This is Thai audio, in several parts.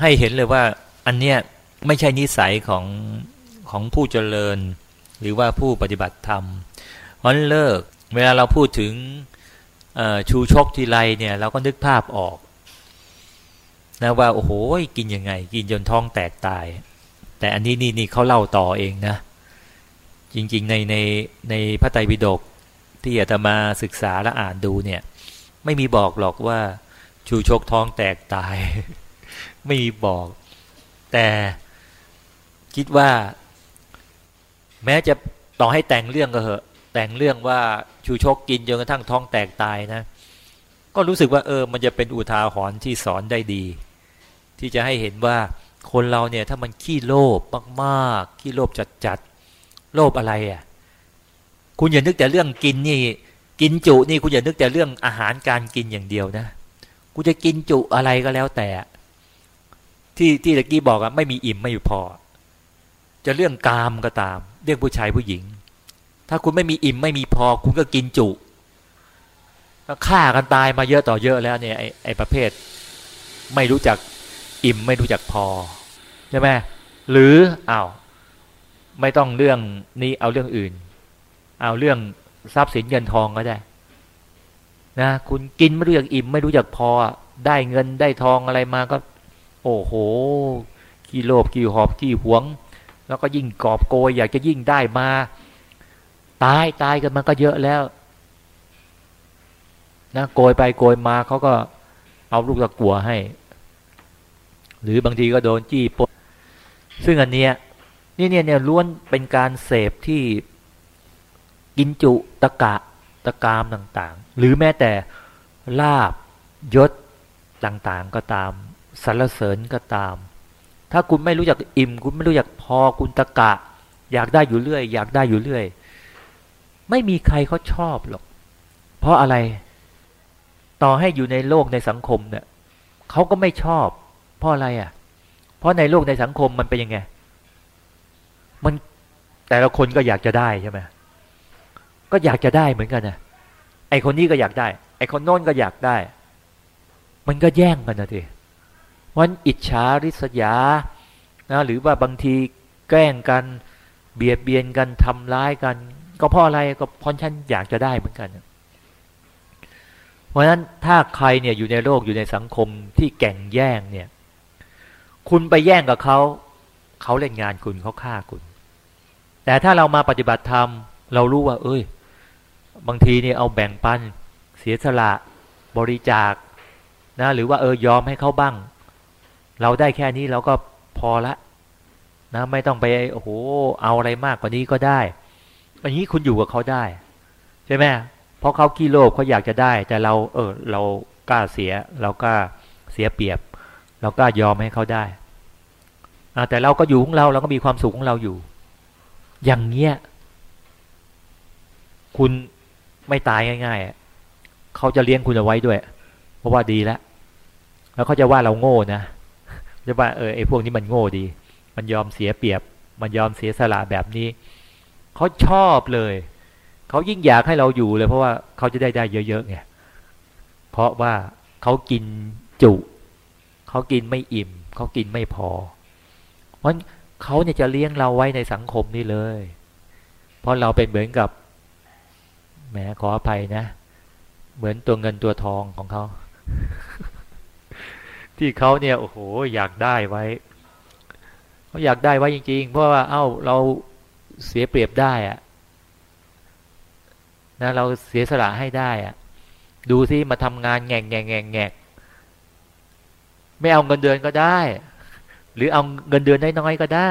ให้เห็นเลยว่าอันเนี้ยไม่ใช่นิสัยของของผู้เจริญ หรือว่าผู้ปฏิบัติธรรมวันเลิกเวลาเราพูดถึงชูชกทีไรเนี่ยเราก็นึกภาพออกนะว่าโอ้โหกินยังไง กินจนท้องแตกตาย แต่อันนี้นี่นี่เขาเล่าต่อเองนะ จริง ๆ ในในในพระไตรปิฎกที่อาตมาศึกษาและอ่านดูเนี่ย ไม่มีบอกหรอกว่าชูชกท้องแตกตาย ไม่มีบอก แต่คิดว่า แม้จะต่อให้แต่งเรื่องก็เหอะ แต่งเรื่องว่าชูชกกินจนกระทั่งท้องแตกตายนะ ก็รู้สึกว่าเออ มันจะเป็นอุทาหรณ์ที่สอนได้ดี ที่จะให้เห็นว่าคนเราเนี่ย ถ้ามันขี้โลภมากๆขี้โลภจัดๆโลภอะไรอะ่ะ คุณอย่านึกแต่เรื่องกินนี่ กินจุนี่คุณอย่านึกแต่เรื่องอาหารการกินอย่างเดียวนะกูจะกินจุอะไรก็แล้วแต่ ที่ที่ตะกี้บอกอะไม่มีอิ่มไม่พอ จะเรื่องกามก็ตาม เรื่องผู้ชายผู้หญิง ถ้าคุณไม่มีอิ่มไม่มีพอ คุณก็กินจุฆ่ากันตายมาเยอะต่อเยอะแล้วเนี่ยไอ้ไอ้ประเภท ไม่รู้จักอิ่มไม่รู้จักพอใช่ไหมหรืออ้าวไม่ต้องเรื่องนี้เอาเรื่องอื่น เอาเรื่องทรัพย์สินเงินทองก็ได้นะคุณกินไม่รู้จักอิ่มไม่รู้จักพอ ได้เงินได้ทองอะไรมาก็ โอ้โหขี้โลภขี้หอบขี้หวง แล้วก็ยิ่งกอบโกยอยากจะยิ่งได้มา ตายตายกันมันก็เยอะแล้วนะโกยไปโกยมาเขาก็เอาลูกตะกัวให้ หรือบางทีก็โดนจี้ปนซึ่งอันเนี้ยนี่เนี่ยเนี่ยล้วนเป็นการเสพที่กินจุตะกะตะกามต่างๆ หรือแม้แต่ลาบยศต่างๆก็ตาม สรรเสริญก็ตาม ถ้าคุณไม่รู้จักอิ่ม คุณไม่รู้จักพอคุณตะกะ อยากได้อยู่เรื่อย อยากได้อยู่เรื่อย ไม่มีใครเขาชอบหรอก เพราะอะไร ต่อให้อยู่ในโลกในสังคมเนี่ยเขาก็ไม่ชอบ เพราะอะไรอะ เพราะในโลกในสังคมมันเป็นยังไง มันแต่ละคนก็อยากจะได้ใช่ไหมก็อยากจะได้เหมือนกันนะไอคนนี้ก็อยากได้ ไอคนโน้นก็อยากได้ มันก็แย่งกันนะที วันอิจฉาริษยานะหรือว่าบางทีแกล้งกันเบียดเบียนกันทำร้ายกัน ก็เพราะอะไรก็เพราะฉันอยากจะได้เหมือนกัน เพราะฉะนั้นถ้าใครเนี่ยอยู่ในโลกอยู่ในสังคมที่แก่งแย่งเนี่ย คุณไปแย่งกับเขาเขาเล่นงานคุณเขาฆ่าคุณ แต่ถ้าเรามาปฏิบัติธรรม เรารู้ว่า เอ้ย บางทีเนี่ยเอาแบ่งปัน เสียสละบริจาคนะหรือว่าเออยอมให้เขาบ้าง เราได้แค่นี้เราก็พอละนะไม่ต้องไปโอ้โหเอาอะไรมากกว่านี้ก็ได้อันนี้คุณอยู่กับเขาได้ ใช่ไหมเพราะเขาขี้โลภเขาอยากจะได้ แต่เราเออเรากล้าเสีย เรากล้าเสียเปรียบ เรากล้ายอมให้เขาได้แต่เราก็อยู่ของเราเราก็มีความสุขของเราอยู่ อย่างเงี้ย คุณไม่ตายง่ายๆเขาจะเลี้ยงคุณเอาไว้ด้วย เพราะว่าดีแล้วแล้วเขาจะว่าเราโง่นะ จะว่าเออไอ้พวกนี้มันโง่ดี มันยอมเสียเปรียบ มันยอมเสียสละแบบนี้เขาชอบเลยเขายิ่งอยากให้เราอยู่เลยเพราะว่าเขาจะได้ได้เยอะๆไงเพราะว่าเขากินจุเขากินไม่อิ่มเขากินไม่พอ เพราะเขาเนี่ยจะเลี้ยงเราไว้ในสังคมนี้เลย เพราะเราเป็นเหมือนกับแหมขออภัยนะ เหมือนตัวเงินตัวทองของเขา ที่เขาเนี่ยโอ้โหอยากได้ไว้เขาอยากได้ไว้จริง ๆ เพราะว่าเอ้าเราเสียเปรียบได้อะนะเราเสียสละให้ได้อะดูซิมาทำงานแงงแงงแงงแงกไม่เอาเงินเดือนก็ได้ หรือเอาเงินเดือนน้อยๆก็ได้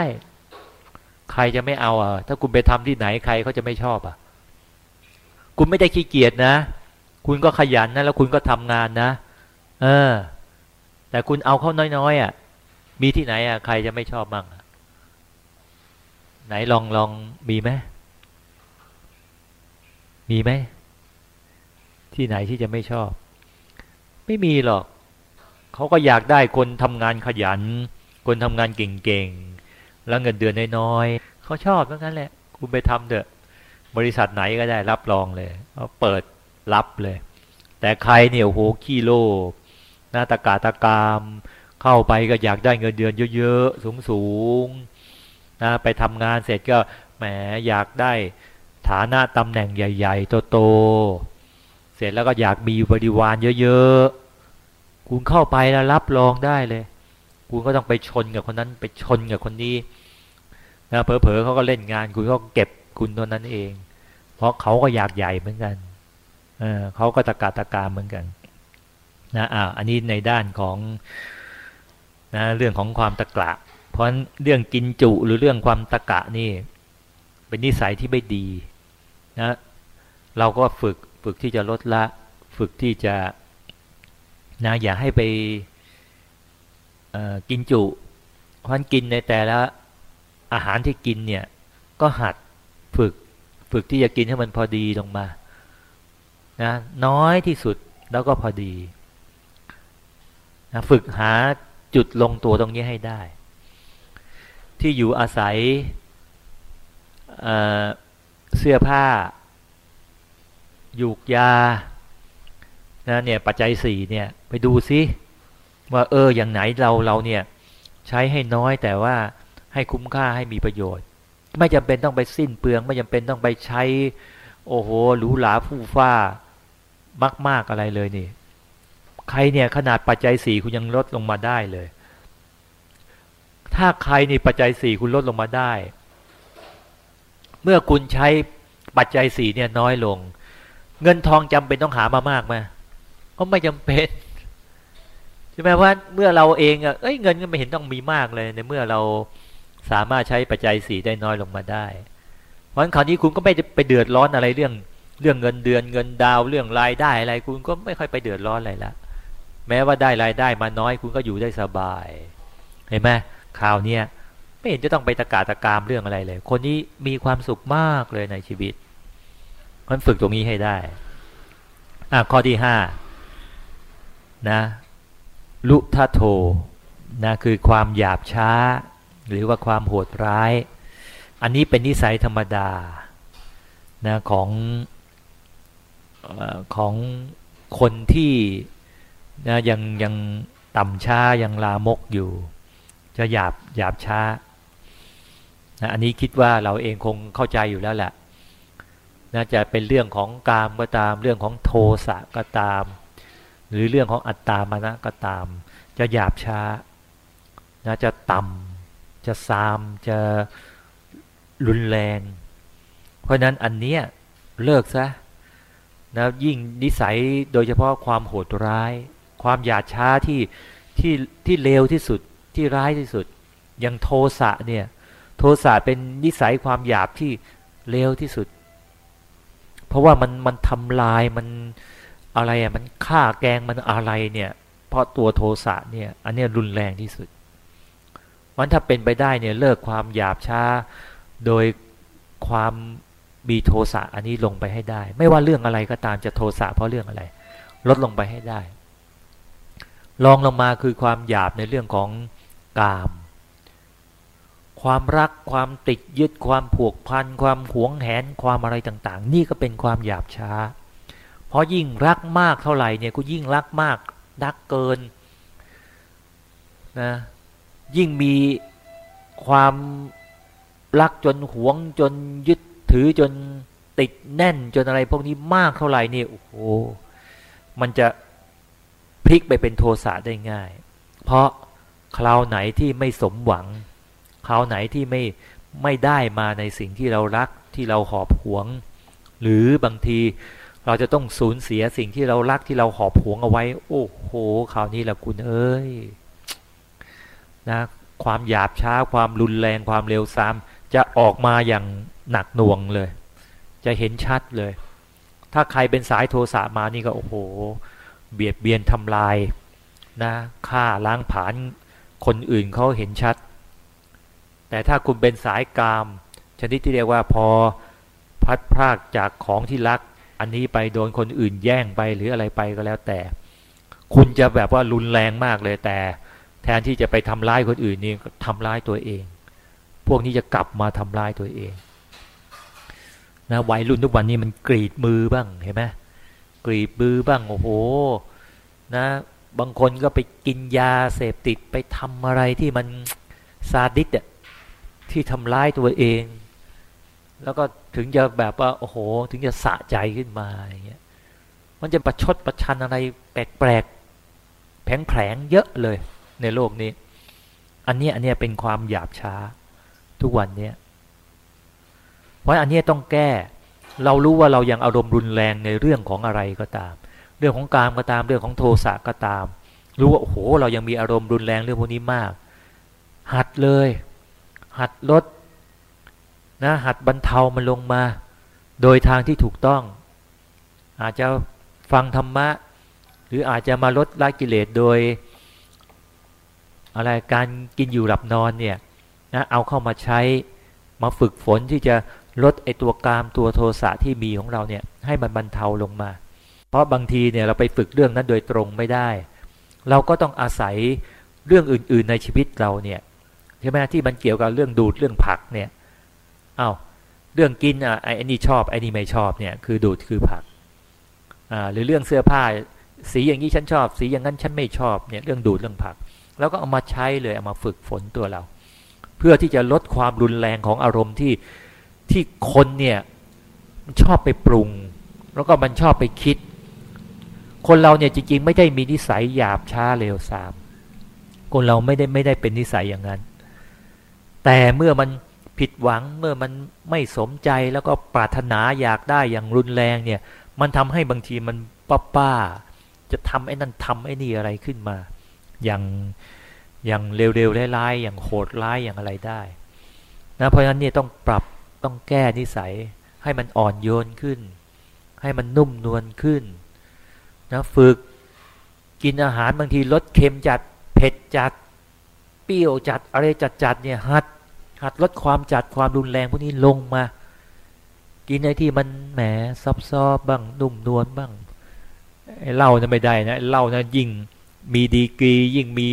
ใครจะไม่เอาอะ ถ้าคุณไปทำที่ไหนใครเขาจะไม่ชอบอะ คุณไม่ได้ขี้เกียจนะ คุณก็ขยันนะแล้วคุณก็ทำงานนะ เออ แต่คุณเอาเข้าน้อยๆอะ มีที่ไหนอะใครจะไม่ชอบมั่งไหนลองลองมีไหมมีไหมที่ไหนที่จะไม่ชอบ ไม่มีหรอกเขาก็อยากได้คนทำงานขยัน คนทำงานเก่งๆแล้วเงินเดือนน้อยๆเขาชอบทั้งนั้นแหละ คุณไปทำเถอะ บริษัทไหนก็ได้รับรองเลยเขาเปิดรับเลย แต่ใครเนี่ยโหขี้โลภ น้าตากาตากาม เข้าไปก็อยากได้เงินเดือนเยอะๆสูงๆนะไปทำงานเสร็จก็แหมอยากได้ฐานะตำแหน่งใหญ่ ๆ โตๆเสร็จแล้วก็อยากมีบริวารเยอะๆคุณเข้าไปแล้วรับรองได้เลย คุณก็ต้องไปชนกับคนนั้นไปชนกับคนนี้นะเผลอๆเขาก็เล่นงาน คุณก็เก็บคุณตัวนั้นเอง เพราะเขาก็อยากใหญ่เหมือนกันเออเขาก็ตะกาตะการเหมือนกัน นะอ่าอันนี้ในด้านของนะเรื่องของความตะกะ เพราะเรื่องกินจุหรือเรื่องความตะกะนี่ เป็นนิสัยที่ไม่ดีนะเราก็ฝึกฝึกที่จะลดละ ฝึกที่จะนะอย่าให้ไปกินจุเพราะกินในแต่ละอาหารที่กินเนี่ยก็หัดฝึกฝึกที่จะกินให้มันพอดีลงมานะน้อยที่สุดแล้วก็พอดี ฝึกหาจุดลงตัวตรงนี้ให้ได้ ที่อยู่อาศัยเเสื้อผ้ายูกยานะเนี่ยปัจจัยสี่เนี่ยไปดูซิว่าเอออย่างไหนเราเราเนี่ยใช้ให้น้อยแต่ว่าให้คุ้มค่าให้มีประโยชน์ ไม่จำเป็นต้องไปสิ้นเปลือง ไม่จำเป็นต้องไปใช้ โอ้โหหรูหราฟู่ฟ้ามาก ๆอะไรเลยนี่ ใครเนี่ยขนาดปัจจัยสี่คุณยังลดลงมาได้เลย ถ้าใครนี่ปัจจัยสี่คุณลดลงมาได้ เมื่อคุณใช้ปัจจัยสี่เนี่ยน้อยลง เงินทองจำเป็นต้องหามามากไหมก็ไม่จำเป็นใช่ไหมว่าเมื่อเราเองอะเอ้ยเงินก็ไม่เห็นต้องมีมากเลยในเมื่อเราสามารถใช้ปัจจัยสี่ได้น้อยลงมาได้เพราะฉะนั้นคราวนี้คุณก็ไม่ไปเดือดร้อนอะไรเรื่อง เรื่องเงินเดือนเงินดาวเรื่องรายได้อะไร คุณก็ไม่ค่อยไปเดือดร้อนอะไรละ แม้ว่าได้รายได้มาน้อยคุณก็อยู่ได้สบาย เห็นไหมข่าวเนี้ยไม่เห็นจะต้องไปตะกาตะกามเรื่องอะไรเลย คนนี้มีความสุขมากเลยในชีวิตมันฝึกตรงนี้ให้ได้อะข้อที่ห้านะลุทะโทนะคือความหยาบช้า หรือว่าความโหดร้าย อันนี้เป็นนิสัยธรรมดานะของของคนที่ นะยังยังต่ำช้ายังลามกอยู่ จะหยาบหยาบช้านะอันนี้คิดว่าเราเองคงเข้าใจอยู่แล้วแหละนะจะเป็นเรื่องของกามก็ตามเรื่องของโทสะก็ตาม หรือเรื่องของอัตตามานะก็ตาม จะหยาบช้านะจะต่ำจะซามจะรุนแรง เพราะนั้นอันเนี้ยเลิกซะนะยิ่งนิสัยโดยเฉพาะความโหดร้าย ความหยาดช้าที่ที่ที่เลวที่สุดที่ร้ายที่สุด อย่างโทสะเนี่ย โทสะเป็นนิสัยความหยาบที่เลวที่สุด เพราะว่ามันมันทำลายมันอะไรอะมันฆ่าแกงมันอะไรเนี่ย เพราะตัวโทสะเนี่ย อันนี้รุนแรงที่สุดมันถ้าเป็นไปได้เนี่ยเลิกความหยาบช้า โดยความมีโทสะอันนี้ลงไปให้ได้ ไม่ว่าเรื่องอะไรก็ตามจะโทสะเพราะเรื่องอะไร ลดลงไปให้ได้ ลองลงมาคือความหยาบในเรื่องของกาม ความรักความติดยึดความผูกพัน ความหวงแหนความอะไรต่างๆ นี่ก็เป็นความหยาบช้า เพราะยิ่งรักมากเท่าไหร่เนี่ยก็ยิ่งรักมากรักเกินนะยิ่งมีความรักจนหวงจนยึดถือจนติดแน่นจนอะไรพวกนี้มากเท่าไหร่นี่โอ้โหมันจะ พลิกไปเป็นโทสะได้ง่าย เพราะคราวไหนที่ไม่สมหวังคราวไหนที่ไม่ไม่ได้มาในสิ่งที่เรารักที่เราหอบหวง หรือบางทีเราจะต้องสูญเสียสิ่งที่เรารักที่เราหอบหวงเอาไว้ โอ้โหคราวนี้แหละคุณเอ้ยนะความหยาบช้าความรุนแรงความเร็วซ้ำจะออกมาอย่างหนักหน่วงเลย จะเห็นชัดเลย ถ้าใครเป็นสายโทสะมานี่ก็โอ้โห เบียดเบียนทำลายนะฆ่าล้างผานคนอื่นเขาเห็นชัด แต่ถ้าคุณเป็นสายกาม ชนิดที่เรียกว่าพอพัดพรากจากของที่รัก อันนี้ไปโดนคนอื่นแย่งไปหรืออะไรไปก็แล้วแต่ คุณจะแบบว่ารุนแรงมากเลยแต่ แทนที่จะไปทำร้ายคนอื่นนี่ทำร้ายตัวเอง พวกนี้จะกลับมาทำร้ายตัวเองนะวัยรุ่นทุกวันนี้มันกรีดมือบ้างเห็นไหม กรีดมือบ้างโอ้โหนะบางคนก็ไปกินยาเสพติดไปทำอะไรที่มันซาดิสอะที่ทำร้ายตัวเอง แล้วก็ถึงจะแบบว่าโอ้โห ถึงจะสะใจขึ้นมาอย่างเงี้ยมันจะประชดประชันอะไรแปลกๆแผลงๆเยอะเลยในโลกนี้ อันนี้อันนี้เป็นความหยาบช้าทุกวันเนี้ยเพราะอันนี้ต้องแก้ เรารู้ว่าเรายังอารมณ์รุนแรงในเรื่องของอะไรก็ตาม เรื่องของการก็ตามเรื่องของโทสะก็ตาม รู้ว่าโอ้โหเรายังมีอารมณ์รุนแรงเรื่องพวกนี้มาก หัดเลย หัดลดนะหัดบรรเทามันลงมา โดยทางที่ถูกต้อง อาจจะฟังธรรมะ หรืออาจจะมาลดละกิเลสโดย อะไรการกินอยู่หลับนอนเนี่ยนะเอาเข้ามาใช้มาฝึกฝนที่จะ ลดไอตัวกามตัวโทสะที่มีของเราเนี่ยให้มันบรรเทาลงมา เพราะบางทีเนี่ยเราไปฝึกเรื่องนั้นโดยตรงไม่ได้ เราก็ต้องอาศัยเรื่องอื่น ๆในชีวิตเราเนี่ยใช่ไหมที่มันเกี่ยวกับเรื่องดูดเรื่องผักเนี่ยอา้าวเรื่องกินอะไอ้นี่ชอบไอ้นี่ไม่ชอบเนี่ยคือดูดคือผักอ่าหรือเรื่องเสื้อผ้าสีอย่างนี้ฉันชอบ สีอย่างนั้นฉันไม่ชอบเนี่ยเรื่องดูดเรื่องผัก แล้วก็เอามาใช้เลยเอามาฝึกฝนตัวเรา เพื่อที่จะลดความรุนแรงของอารมณ์ที่ ที่คนเนี่ยมันชอบไปปรุง แล้วก็มันชอบไปคิด คนเราเนี่ยจริงๆ ไม่ได้มีนิสัยหยาบช้าเร็วสาม คนเราไม่ได้ไม่ได้เป็นนิสัยอย่างนั้น แต่เมื่อมันผิดหวังเมื่อมันไม่สมใจแล้วก็ปรารถนาอยากได้อย่างรุนแรงเนี่ย มันทำให้บางทีมันป้าป้า จะทำไอ้นั่นทำไอ้นี่อะไรขึ้นมา อย่างอย่างเร็วๆร้ายๆอย่างโหดร้ายอย่างอะไรได้นะเพราะฉะนั้นเนี่ยต้องปรับ ต้องแก้นิสัย ให้มันอ่อนโยนขึ้น ให้มันนุ่มนวลขึ้นนะฝึกกินอาหารบางทีลดเค็มจัดเผ็ดจัดเปรี้ยวจัดอะไรจัดจัดเนี่ยหัดหัดลดความจัดความรุนแรงพวกนี้ลงมา กินในที่มันแหมซับซ้อบ้างนุ่มนวลบ้างไอ้เหล้านะไม่ได้นะเหล้านะยิ่งมีดีกรียิ่งมี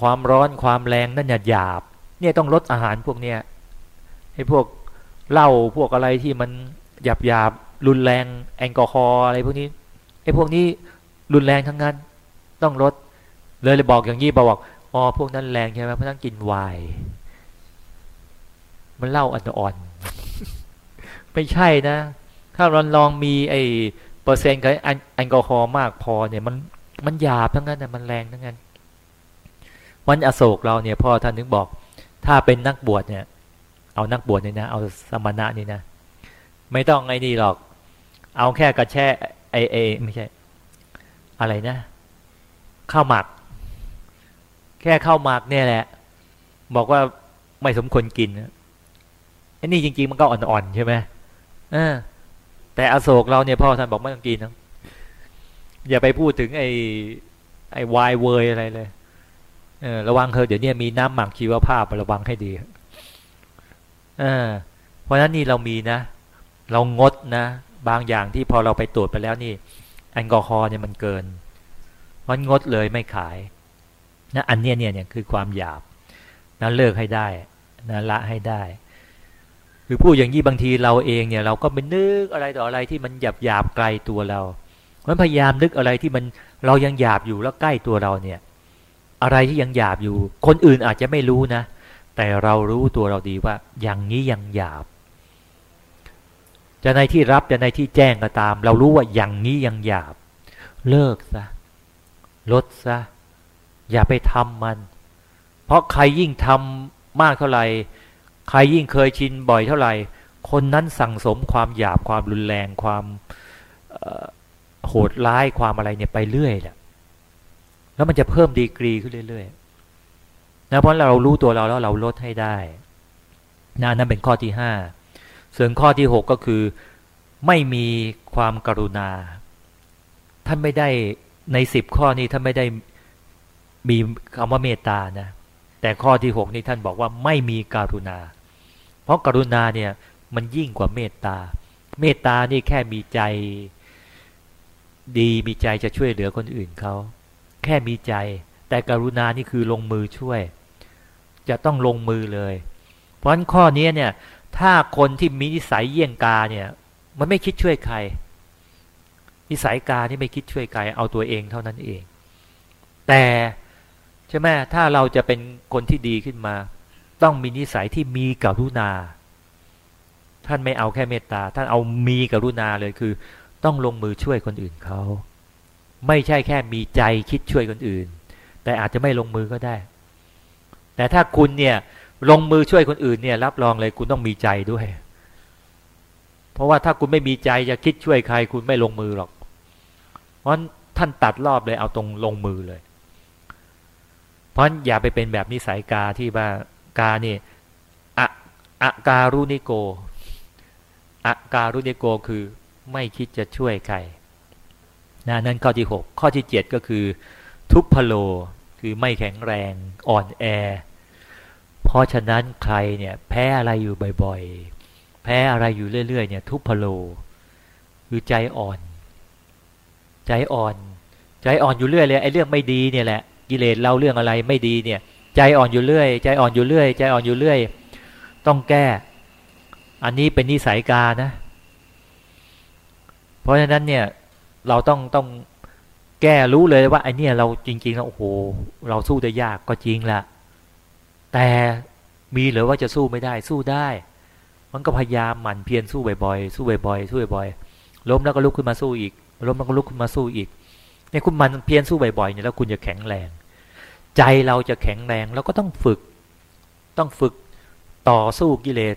ความร้อนความแรงนั่นหยาบเนี่ยต้องลดอาหารพวกเนี้ย ให้พวกเหล้าพวกอะไรที่มันหยาบหยาบรุนแรงแอลกอฮอล์อะไรพวกนี้ไอ้พวกนี้รุนแรงทั้งนั้น ต้องลดเลยเลยบอกอย่างนี้บอกอ๋อพวกนั้นแรงใช่ไหมเพราะนั้นกินไวน์มันเหล้าอ่อนๆไม่ใช่นะ ถ้าเราลองมีไอ้เปอร์เซ็นต์กับแอลกอฮอล์มากพอเนี่ยมันมันหยาบทั้งนั้นนะมันแรงทั้งนั้น วันอโศกเราเนี่ยพ่อท่านนึกบอก ถ้าเป็นนักบวชเนี่ย เอานักบวชนี่นะ เอาสมณะนี่นะ ไม่ต้องไอ้นี่หรอก เอาแค่กระแช่ไอเอไม่ใช่ อะไรนะข้าวหมัก แค่ข้าวหมักเนี่ยแหละ บอกว่าไม่สมควรกินไอ้นี่จริง ๆ มันก็อ่อนๆใช่ไหมอแต่อโศกเราเนี่ยพ่อท่านบอกไม่ต้องกินนะอย่าไปพูดถึงไอ้ไอ้วายเวยอะไรเลยเออระวังเธอเดี๋ยวนี้มีน้ำหมักชีวภาพระวังให้ดี เออเพราะฉะนั้นนี่เรามีนะ เรางดนะ บางอย่างที่พอเราไปตรวจไปแล้วนี่แอลกอฮอล์เนี่ยมันเกินมันงดเลยไม่ขายนะอันเนี้ยเนี่ยเนี่ยคือความหยาบนะเลิกให้ได้นะละให้ได้ หรือพูดอย่างนี้บางทีเราเองเนี่ย เราก็ไปนึกอะไรต่ออะไรที่มันหยาบหยาบไกลตัวเราเพราะพยายามนึกอะไรที่มันเรายังหยาบอยู่แล้วใกล้ตัวเราเนี่ย อะไรที่ยังหยาบอยู่ คนอื่นอาจจะไม่รู้นะ แต่เรารู้ตัวเราดีว่าอย่างนี้ยังหยาบ จะในที่รับจะในที่แจ้งก็ตาม เรารู้ว่าอย่างนี้ยังหยาบ เลิกซะลดซะอย่าไปทำมัน เพราะใครยิ่งทำมากเท่าไหร่ใครยิ่งเคยชินบ่อยเท่าไหร่ คนนั้นสั่งสมความหยาบความรุนแรงความโหดร้ายความอะไรเนี่ยไปเรื่อยแหละแล้วมันจะเพิ่มดีกรีขึ้นเรื่อยๆ นะเพราะเรารู้ตัวเราแล้วเราลดให้ได้นะนั่นเป็นข้อที่ห้าส่วนข้อที่หกก็คือไม่มีความกรุณา ท่านไม่ได้ในสิบข้อนี้ท่านไม่ได้มีคำว่าเมตตานะแต่ข้อที่หกนี้ท่านบอกว่าไม่มีการุณา เพราะกรุณาเนี่ยมันยิ่งกว่าเมตตา เมตตานี่แค่มีใจดีมีใจจะช่วยเหลือคนอื่นเขา แค่มีใจ แต่กรุณานี่คือลงมือช่วย จะต้องลงมือเลย เพราะฉะนั้นข้อนี้เนี่ยถ้าคนที่มีนิสัยเยี่ยงกาเนี่ย มันไม่คิดช่วยใคร นิสัยกาที่ไม่คิดช่วยใคร เอาตัวเองเท่านั้นเอง แต่ใช่ไหมถ้าเราจะเป็นคนที่ดีขึ้นมา ต้องมีนิสัยที่มีกรุณา ท่านไม่เอาแค่เมตตา ท่านเอามีกรุณาเลยคือ ต้องลงมือช่วยคนอื่นเขา ไม่ใช่แค่มีใจคิดช่วยคนอื่น แต่อาจจะไม่ลงมือก็ได้ แต่ถ้าคุณเนี่ยลงมือช่วยคนอื่นเนี่ยรับรองเลยคุณต้องมีใจด้วย เพราะว่าถ้าคุณไม่มีใจจะคิดช่วยใคร คุณไม่ลงมือหรอก เพราะท่านตัดรอบเลยเอาตรงลงมือเลย เพราะอย่าไปเป็นแบบนิสัยกาที่ว่ากานี่อะอะการุนิโกอะการุนิโกคือไม่คิดจะช่วยใครนะนั่นข้อที่หกข้อที่เจ็ดก็คือ ทุพพโลคือไม่แข็งแรงอ่อนแอ เพราะฉะนั้นใครเนี่ยแพ้อะไรอยู่บ่อยๆ แพ้อะไรอยู่เรื่อยๆเนี่ยทุพพโลคือใจอ่อน ใจอ่อน ใจอ่อนอยู่เรื่อยเลยไอ้เรื่องไม่ดีเนี่ยแหละกิเลสเราเรื่องอะไรไม่ดีเนี่ย ใจอ่อนอยู่เรื่อย ใจอ่อนอยู่เรื่อย ใจอ่อนอยู่เรื่อย ต้องแก้ อันนี้เป็นนิสัยกานะ เพราะฉะนั้นเนี่ยเราต้องต้องแก้รู้เลยว่าไอ้นี่เราจริงๆแล้วโอ้โห เราสู้ได้ยากก็จริงแหละ แต่มีหรือว่าจะสู้ไม่ได้สู้ได้ มันก็พยายามหมั่นเพียรสู้บ่อยๆสู้บ่อยๆสู้บ่อยๆล้มแล้วก็ลุกขึ้นมาสู้อีกล้มแล้วก็ลุกขึ้นมาสู้อีกเนี่ยคุณมันเพียรสู้บ่อยๆเนี่ยแล้วคุณจะแข็งแรง ใจเราจะแข็งแรงเราก็ต้องฝึก ต้องฝึกต่อสู้กิเลส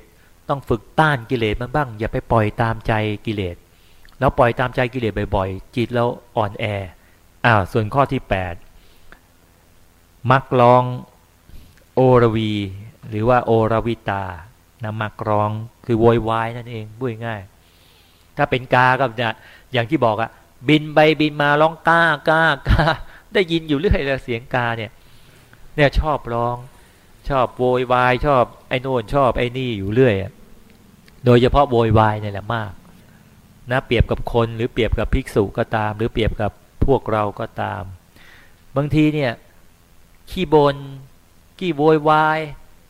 ต้องฝึกต้านกิเลสมันบ้าง อย่าไปปล่อยตามใจกิเลสแล้วปล่อยตามใจกิเลสบ่อยๆ จิตเราอ่อนแออ้าส่วนข้อที่แปดมักรอง โอรวี หรือว่าโอรวิตานะมักรองคือโวยวายนั่นเองพูดง่าย ถ้าเป็นกาก็จะอย่างที่บอกอะบินไปบินมาร้องก้าก้าก้าได้ยินอยู่เรื่อยเลยเสียงกาเนี่ย เนี่ยชอบร้อง ชอบโวยวายชอบไอ้โน่นชอบไอ้นี่อยู่เรื่อยโดยเฉพาะโวยวายเนี่ยแหละมากนะเปรียบกับคนหรือเปรียบกับภิกษุก็ตาม หรือเปรียบกับพวกเราก็ตาม บางทีเนี่ยขี้บน ขี้โวยวาย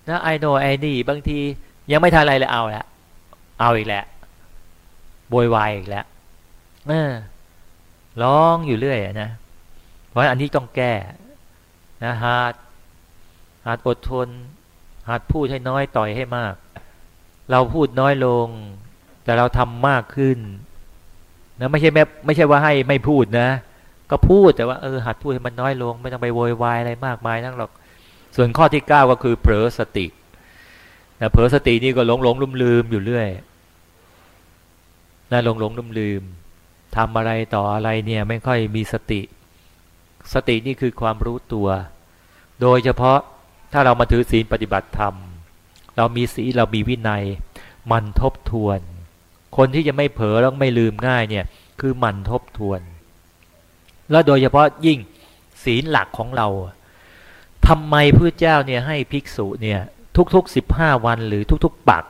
นะไอโนไอนี่บางทียังไม่ทันอะไรเลยเอาละเอาอีกแล้วโวยวายอีกแล้วเออร้องอยู่เรื่อยนะเพราะอันนี้ต้องแก้นะหาดหาดอดทนหาดพูดให้น้อยต่อยให้มาก เราพูดน้อยลง แต่เราทำมากขึ้นนะไม่ใช่แม่ไม่ใช่ว่าให้ไม่พูดนะ ก็พูดแต่ว่าเออหัดพูดให้มันน้อยลง ไม่ต้องไปโวยวายอะไรมากมายนั่งหรอก ส่วนข้อที่เก้าก็คือเผลอสตินะเผลอสตินี่ก็หลงหลงลืมลืมอยู่เรื่อยนะหลงหลงลืมลืมทำอะไรต่ออะไรเนี่ยไม่ค่อยมีสติ สตินี่คือความรู้ตัว โดยเฉพาะถ้าเรามาถือศีลปฏิบัติธรรม เรามีศีลเรามีวินัย มันทบทวน คนที่จะไม่เผลอแล้วไม่ลืมง่ายเนี่ยคือมันทบทวน แล้วโดยเฉพาะยิ่งศีลหลักของเรา ทำไมพระเจ้าเนี่ยให้ภิกษุเนี่ยทุกๆสิบห้าวันหรือทุกๆปัก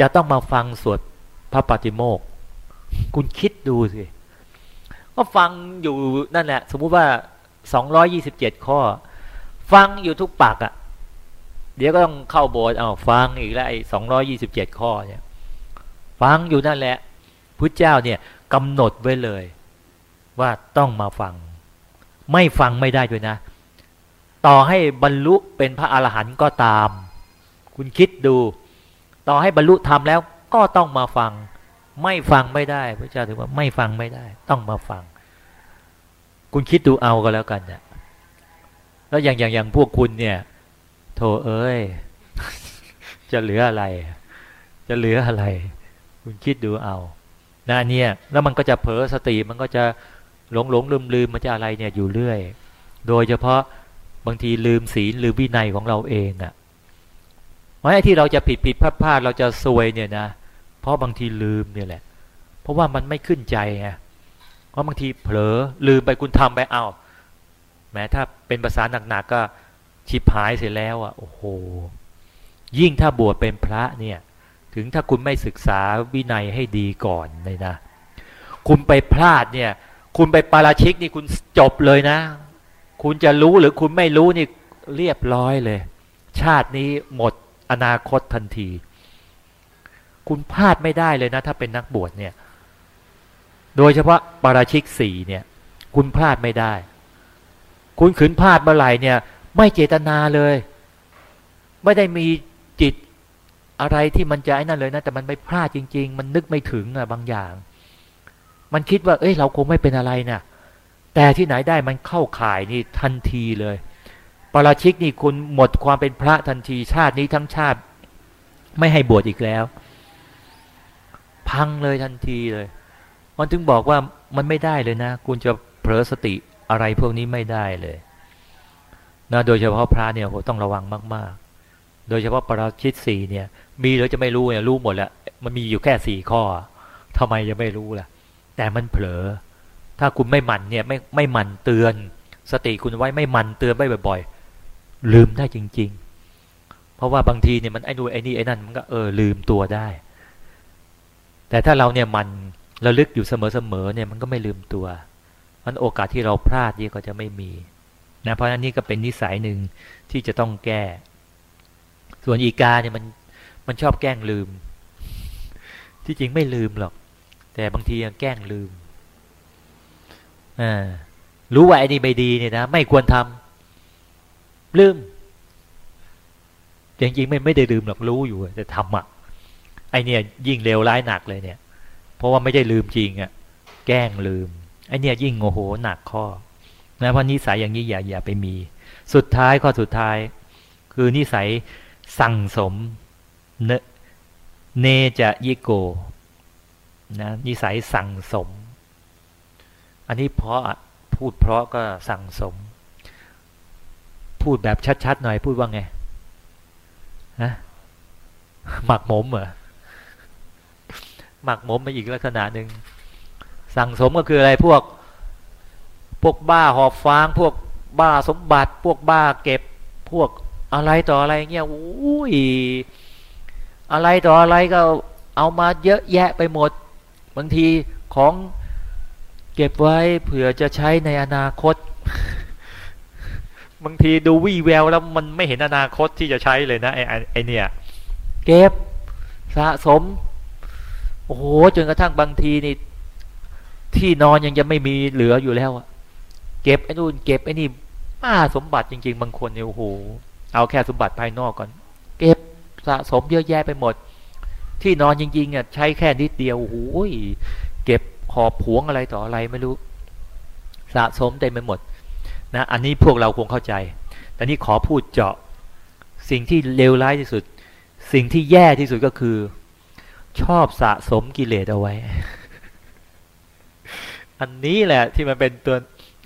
จะต้องมาฟังสวดพระปฏิโมกคุณคิดดูสิก็ฟังอยู่นั่นแหละ สมมุติว่าสองร้อยี่สิบเจ็ดข้อ ฟังอยู่ทุกปักอะ่ะ เดี๋ยวก็ต้องเข้าโบสถ์เอาฟังอีกแล้วไอ้สองร้อยี่สิบเจ็ดข้อเนี่ย ฟังอยู่นั่นแหละพุทธเจ้าเนี่ยกำหนดไว้เลย ว่าต้องมาฟัง ไม่ฟังไม่ได้ด้วยนะ ต่อให้บรรลุเป็นพระอรหันต์ก็ตาม คุณคิดดู ต่อให้บรรลุธรรมแล้วก็ต้องมาฟัง ไม่ฟังไม่ได้ พระเจ้าถือว่าไม่ฟังไม่ได้ ต้องมาฟัง คุณคิดดูเอาก็แล้วกันเนี่ยแล้วอย่างอย่างอย่างพวกคุณเนี่ยโธ่เอ้ย จะเหลืออะไร จะเหลืออะไร คุณคิดดูเอานะเนี่ยแล้วมันก็จะเผลอสติมันก็จะหลงหลงลืมลืมมันจะอะไรเนี่ยอยู่เรื่อย โดยเฉพาะ บางทีลืมศีลลืมวินัยของเราเองอะ่ะเพราะไอ้ที่เราจะผิดผิดพลาดพลาดเราจะซวยเนี่ยนะเพราะบางทีลืมเนี่ยแหละ เพราะว่ามันไม่ขึ้นใจไงเพราะบางทีเผลอลืมไปคุณทำไปเอาแม้ถ้าเป็นภาษาหนักๆก็ชิบหายเสร็จแล้วอะโอ้โหยิ่งถ้าบวชเป็นพระเนี่ย ถึงถ้าคุณไม่ศึกษาวินัยให้ดีก่อนเลยนะ คุณไปพลาดเนี่ย คุณไปปาราชิกนี่คุณจบเลยนะ คุณจะรู้หรือคุณไม่รู้นี่เรียบร้อยเลย ชาตินี้หมดอนาคตทันที คุณพลาดไม่ได้เลยนะ ถ้าเป็นนักบวชเนี่ย โดยเฉพาะปาราชิกสี่เนี่ย คุณพลาดไม่ได้ คุณขืนพลาดเมื่อไหร่เนี่ย ไม่เจตนาเลย ไม่ได้มีจิตอะไรที่มันจะไอ้นั่นเลยนะแต่มันไม่พลาดจริง ๆ มันนึกไม่ถึงอะบางอย่าง มันคิดว่า เอ้ยเราคงไม่เป็นอะไรนะ่ะ แต่ที่ไหนได้มันเข้าข่ายนี่ทันทีเลย ปราชิกนี่คุณหมดความเป็นพระทันทีชาตินี้ทั้งชาติ ไม่ให้บวชอีกแล้ว พังเลยทันทีเลย มันถึงบอกว่ามันไม่ได้เลยนะ คุณจะเผลอสติอะไรพวกนี้ไม่ได้เลยนะโดยเฉพาะพระเนี่ยโหต้องระวังมาก ๆ โดยเฉพาะปราชิตสี่เนี่ย มีหรือจะไม่รู้เนี่ยรู้หมดแล้ว มันมีอยู่แค่สี่ข้อทำไมจะไม่รู้ล่ะ แต่มันเผลอ ถ้าคุณไม่หมั่นเนี่ยไม่ไม่หมั่นเตือน สติคุณไว้ไม่หมั่นเตือนไม่บ่อย ๆ ลืมได้จริง ๆ เพราะว่าบางทีเนี่ยมันไอ้นู่นไอ้นี่ไอ้นั่นมันก็เออลืมตัวได้ แต่ถ้าเราเนี่ยมันระลึกอยู่เสมอๆเนี่ยมันก็ไม่ลืมตัวมันโอกาสที่เราพลาดนี่ก็จะไม่มีนะเพราะอันนี้ก็เป็นนิสัยหนึ่งที่จะต้องแก้ ส่วนอีกาเนี่ยมันมันชอบแกล้งลืม ที่จริงไม่ลืมหรอก แต่บางทียังแกล้งลืม รู้ว่าไอ้นี่ไม่ดีเนี่ยนะไม่ควรทำลืมจริงๆไม่ไม่ได้ลืมหรอกรู้อยู่แต่ทำอะไอเนี่ยยิ่งเลวร้ายหนักเลยเนี่ย เพราะว่าไม่ได้ลืมจริงอะ แกล้งลืมไอเนี่ยยิ่งโอ้โหหนักข้อนะเพราะนิสัยอย่างนี้อย่าอย่าไปมี สุดท้ายข้อสุดท้าย คือนิสัยสั่งสมเนเนจะยิโกนะนิสัยสั่งสม อันนี้เพราะพูดเพราะก็สั่งสม พูดแบบชัดๆหน่อยพูดว่าไงนะหมักหมมเหรอหมักหมมมาอีกลักษณะหนึ่งสั่งสมก็คืออะไรพวก พวกบ้าหอบฟาง พวกบ้าสมบัติ พวกบ้าเก็บ พวกอะไรต่ออะไรเงี้ยอุ้ยอะไรต่ออะไรก็เอามาเยอะแยะไปหมดบางทีของ เก็บไว้เผื่อจะใช้ในอนาคต บางทีดูวี่แววแล้วมันไม่เห็นอนาคตที่จะใช้เลยนะไอ้ไอเนี่ย เก็บสะสม โอ้โหจนกระทั่งบางทีนี่ ที่นอนยังจะไม่มีเหลืออยู่แล้วอะเก็บไอ้นู่นเก็บไอ้นี่ป้าสมบัติจริง ๆ บางคนเนี่ยโอ้โหเอาแค่สมบัติภายนอกก่อน เก็บสะสมเยอะแยะไปหมด ที่นอนจริงๆอะใช้แค่นิดเดียวโอ้โหอบผวงอะไรต่ออะไรไม่รู้สะสมเต็มไปหมดนะอันนี้พวกเราคงเข้าใจ แต่นี่ขอพูดเจาะสิ่งที่เลวร้ายที่สุด สิ่งที่แย่ที่สุดก็คือ ชอบสะสมกิเลสเอาไว้ อันนี้แหละที่มันเป็นตัว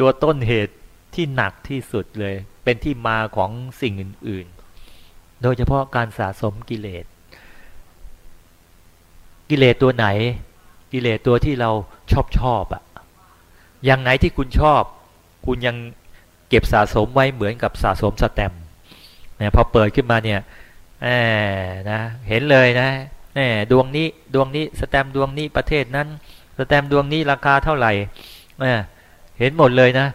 ตัวต้นเหตุที่หนักที่สุดเลย เป็นที่มาของสิ่งอื่น ๆ โดยเฉพาะการสะสมกิเลส กิเลสตัวไหน กิเลสตัวที่เรา ชอบชอบอะอย่างไหนที่คุณชอบ คุณยังเก็บสะสมไว้เหมือนกับสะสมสแตมเนี่ยพอเปิดขึ้นมาเนี่ยแหมนะเห็นเลยนะแหมดวงนี้ดวงนี้สแตมดวงนี้ประเทศนั้น สแตมดวงนี้ราคาเท่าไหร่เห็นหมดเลยนะ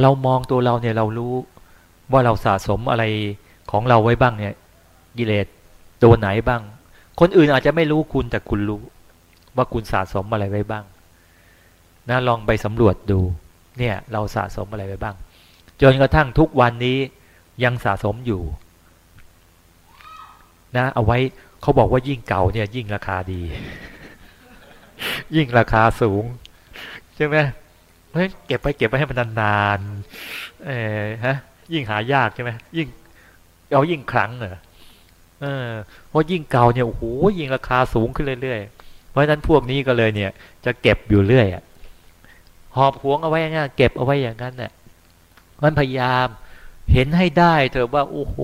เรามองตัวเราเนี่ยเรารู้ว่าเราสะสมอะไรของเราไว้บ้างเนี่ยกิเลสตัวไหนบ้าง คนอื่นอาจจะไม่รู้คุณแต่คุณรู้ ว่าคุณสะสมอะไรไว้บ้างนะลองไปสำรวจดู เนี่ยเราสะสมอะไรไว้บ้าง จนกระทั่งทุกวันนี้ยังสะสมอยู่ นะ เอาไว้เขาบอกว่ายิ่งเก่าเนี่ย ยิ่งราคาดี ยิ่งราคาสูง ใช่ไหมเฮ้ยเก็บไปเก็บไปให้มันนานๆเออฮะ ยิ่งหายากใช่ไหมยิ่งเอายิ่งครั้งเหรอเออเพราะยิ่งเก่าเนี่ยโอ้โหยิ่งราคาสูงขึ้นเรื่อยๆ ราะฉะนั้นพวกนี้ก็เลยเนี่ย จะเก็บอยู่เรื่อยอะหอบหวงเอาไว้อย่างนั้นเก็บเอาไว้อย่างนั้นเนี่ยมันพยายามเห็นให้ได้เถอะว่าโอ้โห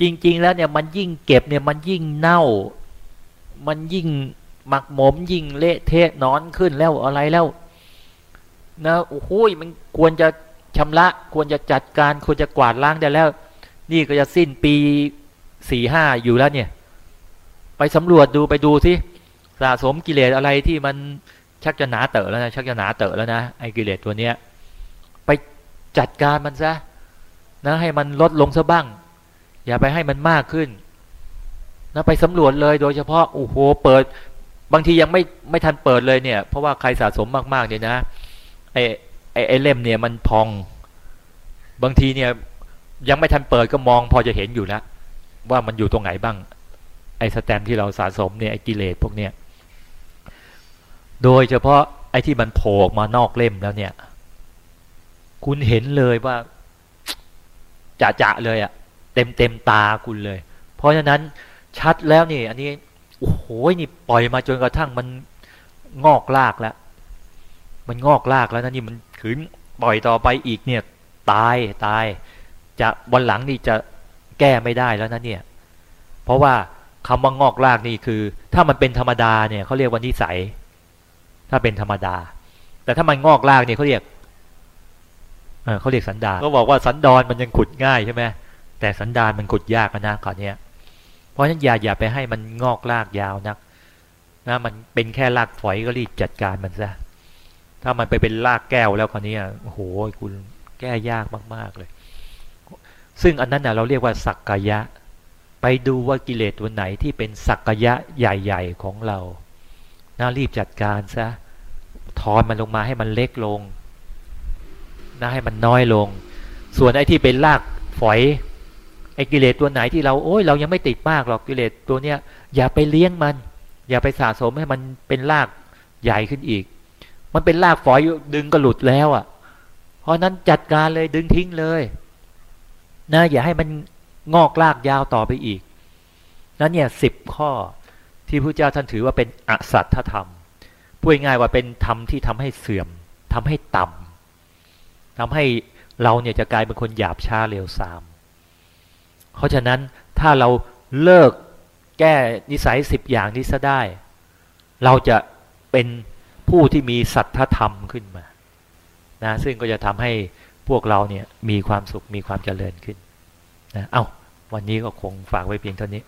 จริง ๆ แล้วเนี่ยมันยิ่งเก็บเนี่ยมันยิ่งเน่า มันยิ่งหมักหมมยิ่งเละเทะนอนขึ้นแล้วอะไรแล้วนะโอ้โหมันควรจะชำระควรจะจัดการควรจะกวาดล้างได้แล้ว นี่ก็จะสิ้นปีสี่ห้าอยู่แล้วเนี่ย ไปสำรวจดูไปดูสิ สะสมกิเลสอะไรที่มันชักจะหนาเต๋อแล้วนะชักจะหนาเต๋อแล้วนะไอ้กิเลสตัวเนี้ย ไปจัดการมันซะนะให้มันลดลงซะบ้าง อย่าไปให้มันมากขึ้นนะไปสำรวจเลยโดยเฉพาะโอ้โหเปิด บางทียังไม่ไม่ทันเปิดเลยเนี่ย เพราะว่าใครสะสมมากๆเนี่ยนะไอ้ไอ้ไอ้เล่มเนี่ยมันพอง บางทีเนี่ยยังไม่ทันเปิดก็มองพอจะเห็นอยู่แล้วว่ามันอยู่ตรงไหนบ้าง ไอ้สแตมที่เราสะสมเนี่ยไอ้กิเลสพวกเนี้ย โดยเฉพาะไอ้ที่มันโผล่มานอกเล่มแล้วเนี่ย คุณเห็นเลยว่าจะจะเลยอะเต็มเต็มตาคุณเลย เพราะฉะนั้นชัดแล้วนี่ อันนี้โอ้โหนี่ปล่อยมาจนกระทั่งมันงอกลากแล้วมันงอกลากแล้วนะนี่มันขืนปล่อยต่อไปอีกเนี่ย ตายตาย จะวันหลังนี่จะแก้ไม่ได้แล้วนะเนี่ย เพราะว่าคำว่างอกลากนี่คือ ถ้ามันเป็นธรรมดาเนี่ยเขาเรียกว่านิสัย ถ้าเป็นธรรมดา แต่ถ้ามันงอกลากเนี่ยเขาเรียกเขาเรียกสันดานเขาบอกว่าสันดอนมันยังขุดง่ายใช่ไหมแต่สันดานมันขุดยากนะคราวนี้เพราะฉะนั้นอย่าอย่าไปให้มันงอกลากยาวนักนะมันเป็นแค่รากฝอยก็รีบจัดการมันซะถ้ามันไปเป็นรากแก้วแล้วคราวนี้โอ้โหคุณแก้ยากมาก ๆเลย ซึ่งอันนั้นนะเราเรียกว่าสักกายะ ไปดูว่ากิเลสตัวไหนที่เป็นสักกายะใหญ่ ๆของเรา น่ารีบจัดการซะถอนมันลงมาให้มันเล็กลงนะให้มันน้อยลง ส่วนไอ้ที่เป็นรากฝอยไอ้กิเลสตัวไหนที่เราโอ้ยเรายังไม่ติดมากหรอกกิเลสตัวเนี้ย อย่าไปเลี้ยงมัน อย่าไปสะสมให้มันเป็นรากใหญ่ขึ้นอีก มันเป็นรากฝอยดึงก็หลุดแล้วอะ่ะ เพราะนั้นจัดการเลยดึงทิ้งเลยนะอย่าให้มันงอกรากยาวต่อไปอีกนั้นเนี่ยสิบข้อ ที่พระเจ้าท่านถือว่าเป็นอสัตถธรรมพูดง่ายว่าเป็นธรรมที่ทำให้เสื่อมทำให้ต่ำทำให้เราเนี่ยจะกลายเป็นคนหยาบช้าเร็วซาม เพราะฉะนั้นถ้าเราเลิกแก้นิสัยสิบอย่างนี้ซะได้ เราจะเป็นผู้ที่มีสัทธธรรมขึ้นมานะซึ่งก็จะทำให้พวกเราเนี่ยมีความสุขมีความเจริญขึ้นนะเอา้าวันนี้ก็คงฝากไว้เพียงเท่านี้